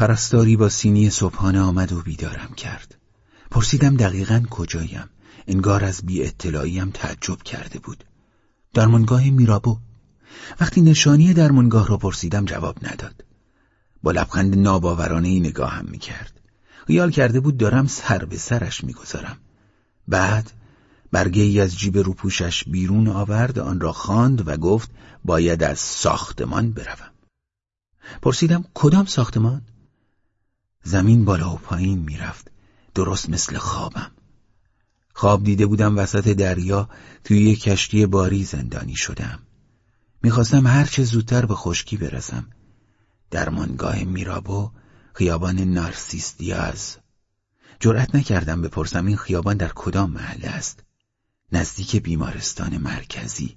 پرستاری با سینی صبحانه آمد و بیدارم کرد. پرسیدم دقیقا کجایم. انگار از بی اطلاعیم تعجب کرده بود. درمانگاه میرابو. وقتی نشانی درمانگاه را پرسیدم جواب نداد. با لبخند ناباورانه ای نگاهم می‌کرد. خیال کرده بود دارم سر به سرش می‌گذارم. بعد برگه ای از جیب روپوشش بیرون آورد آن را خواند و گفت باید از ساختمان بروم. پرسیدم کدام ساختمان؟ زمین بالا و پایین می‌رفت. درست مثل خوابم. خواب دیده بودم وسط دریا توی یک کشتی باری زندانی شدم. می‌خواستم هرچه زودتر به خشکی برسم. درمانگاه میرابو خیابان نارسیس دیاز جرأت نکردم بپرسم این خیابان در کدام محله است. نزدیک بیمارستان مرکزی.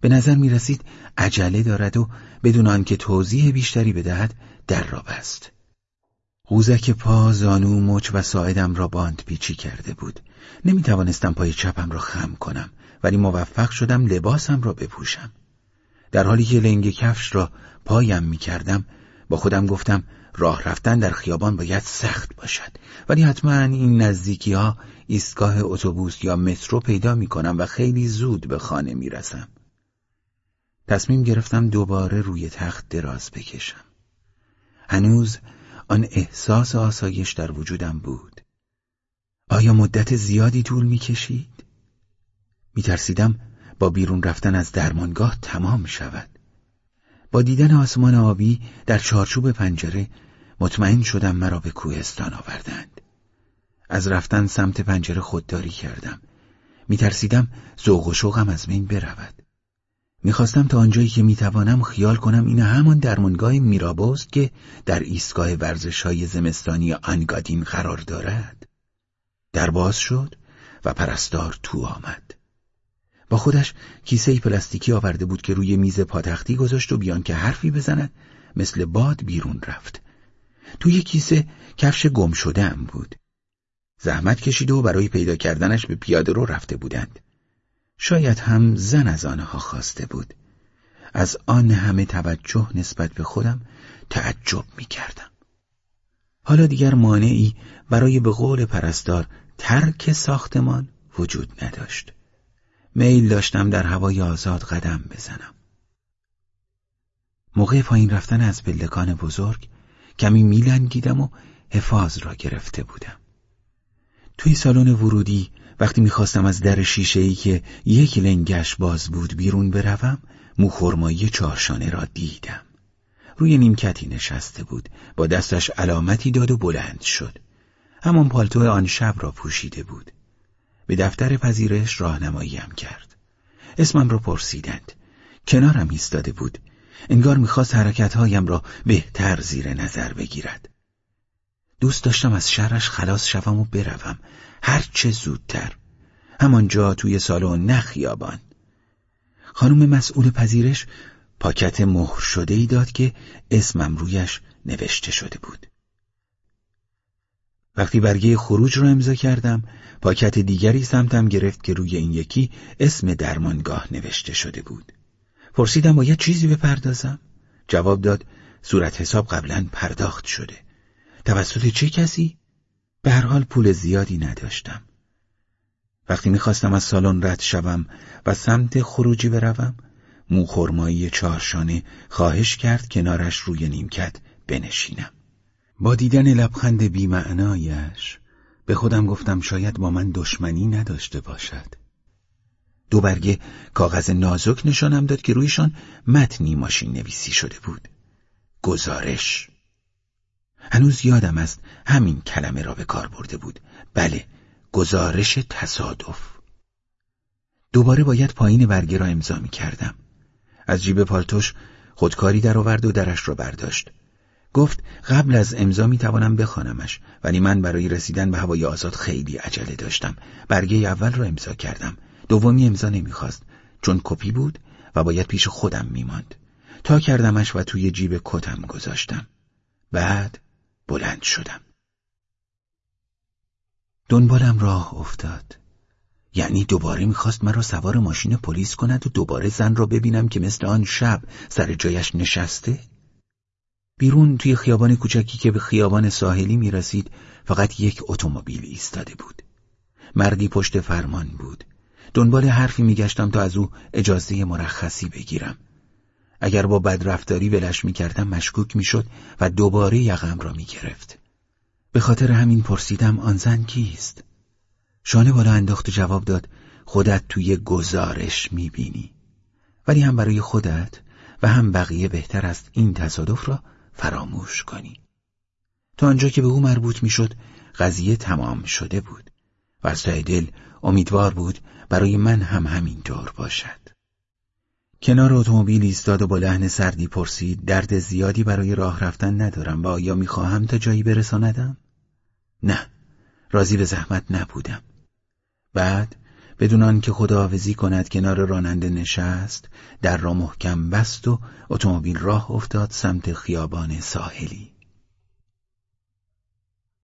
به نظر می رسید عجله دارد و بدون آنکه توضیح بیشتری بدهد در را بست. قوزک پا زانو مچ و ساعدم را باند پیچی کرده بود نمی توانستم پای چپم را خم کنم ولی موفق شدم لباسم را بپوشم در حالی که لنگ کفش را پایم می کردم با خودم گفتم راه رفتن در خیابان باید سخت باشد ولی حتما این نزدیکی ها ایستگاه اتوبوس یا مترو پیدا می کنم و خیلی زود به خانه می رسم. تصمیم گرفتم دوباره روی تخت دراز بکشم. هنوز آن احساس آسایش در وجودم بود. آیا مدت زیادی طول می کشید؟ می ترسیدم با بیرون رفتن از درمانگاه تمام شود. با دیدن آسمان آبی در چارچوب پنجره مطمئن شدم مرا به کوهستان آوردند. از رفتن سمت پنجره خودداری کردم. میترسیدم ذوق و شوقم از بین برود. می‌خواستم تا آنجایی که می‌توانم خیال کنم این همان درمانگاه میرابوست که در ایستگاه ورزش های زمستانی آنگادین قرار دارد. در باز شد و پرستار تو آمد. با خودش کیسه پلاستیکی آورده بود که روی میز پاتختی گذاشت و بیان که حرفی بزند مثل باد بیرون رفت. توی کیسه کفش گم شده هم بود. زحمت کشید و برای پیدا کردنش به پیاده رو رفته بودند. شاید هم زن از آنها خواسته بود. از آن همه توجه نسبت به خودم تعجب می کردم. حالا دیگر مانعی برای به قول پرستار ترک ساختمان وجود نداشت. میل داشتم در هوای آزاد قدم بزنم. موقع پایین رفتن از پلکان بزرگ کمی میلنگیدم و حفاظ را گرفته بودم. توی سالن ورودی وقتی می‌خواستم از در ای که یک لنگش باز بود بیرون بروم موخرمایی چارشانه را دیدم. روی نیمکتی نشسته بود با دستش علامتی داد و بلند شد. همان پالتو آن شب را پوشیده بود. به دفتر پذیرش راهنماییم کرد. اسمم را پرسیدند. کنارم ایستاده بود. انگار می‌خواست حرکتهایم را بهتر زیر نظر بگیرد. دوست داشتم از شرش خلاص شوم و بروم هر چه زودتر. همانجا توی سالن نخیابان خانم مسئول پذیرش پاکت مهر شده ای داد که اسمم رویش نوشته شده بود. وقتی برگه خروج را امضا کردم پاکت دیگری سمتم گرفت که روی این یکی اسم درمانگاه نوشته شده بود. پرسیدم باید چیزی بپردازم؟ جواب داد صورت حساب قبلا پرداخت شده. توسط چه کسی؟ به هر حال پول زیادی نداشتم. وقتی می‌خواستم از سالن رد شوم و سمت خروجی بروم موخرمایی چارشانه خواهش کرد کنارش روی نیمکت بنشینم. با دیدن لبخند بیمعنایش به خودم گفتم شاید با من دشمنی نداشته باشد. دو برگه کاغذ نازک نشانم داد که رویشان متنی ماشین نویسی شده بود. گزارش هنوز یادم است همین کلمه را به کار برده بود. بله گزارش تصادف. دوباره باید پایین برگه را امضا می کردم. از جیب پالتوش خودکاری در آورد و درش را برداشت. گفت قبل از امضا می توانم بخوانمش ولی من برای رسیدن به هوای آزاد خیلی عجله داشتم. برگه اول را امضا کردم. دومی امضا نمی‌خواست چون کپی بود و باید پیش خودم میماند تا کردمش و توی جیب کتم گذاشتم. بعد بلند شدم. دنبالم راه افتاد. یعنی دوباره می‌خواست مرا سوار ماشین پلیس کند و دوباره زن را ببینم که مثل آن شب سر جایش نشسته. بیرون توی خیابان کوچکی که به خیابان ساحلی می رسید فقط یک اتومبیل ایستاده بود. مردی پشت فرمان بود. دنبال حرفی میگشتم تا از او اجازه مرخصی بگیرم. اگر با بدرفتاری ولش می‌کردم مشکوک می‌شد و دوباره یقم را می‌گرفت. به خاطر همین پرسیدم آن زن کیست؟ شانه بالا انداخت و جواب داد خودت توی گزارش می‌بینی. ولی هم برای خودت و هم بقیه بهتر است این تصادف را فراموش کنی. تا آنجا که به او مربوط می‌شد قضیه تمام شده بود و از دل امیدوار بود برای من هم همینطور باشد. کنار اتومبیل ایستاد و با لحن سردی پرسید درد زیادی برای راه رفتن ندارم و آیا می‌خواهم تا جایی برساندم؟ نه راضی به زحمت نبودم بعد بدون که خداحافظی کند کنار راننده نشست در را محکم بست و اتومبیل راه افتاد سمت خیابان ساحلی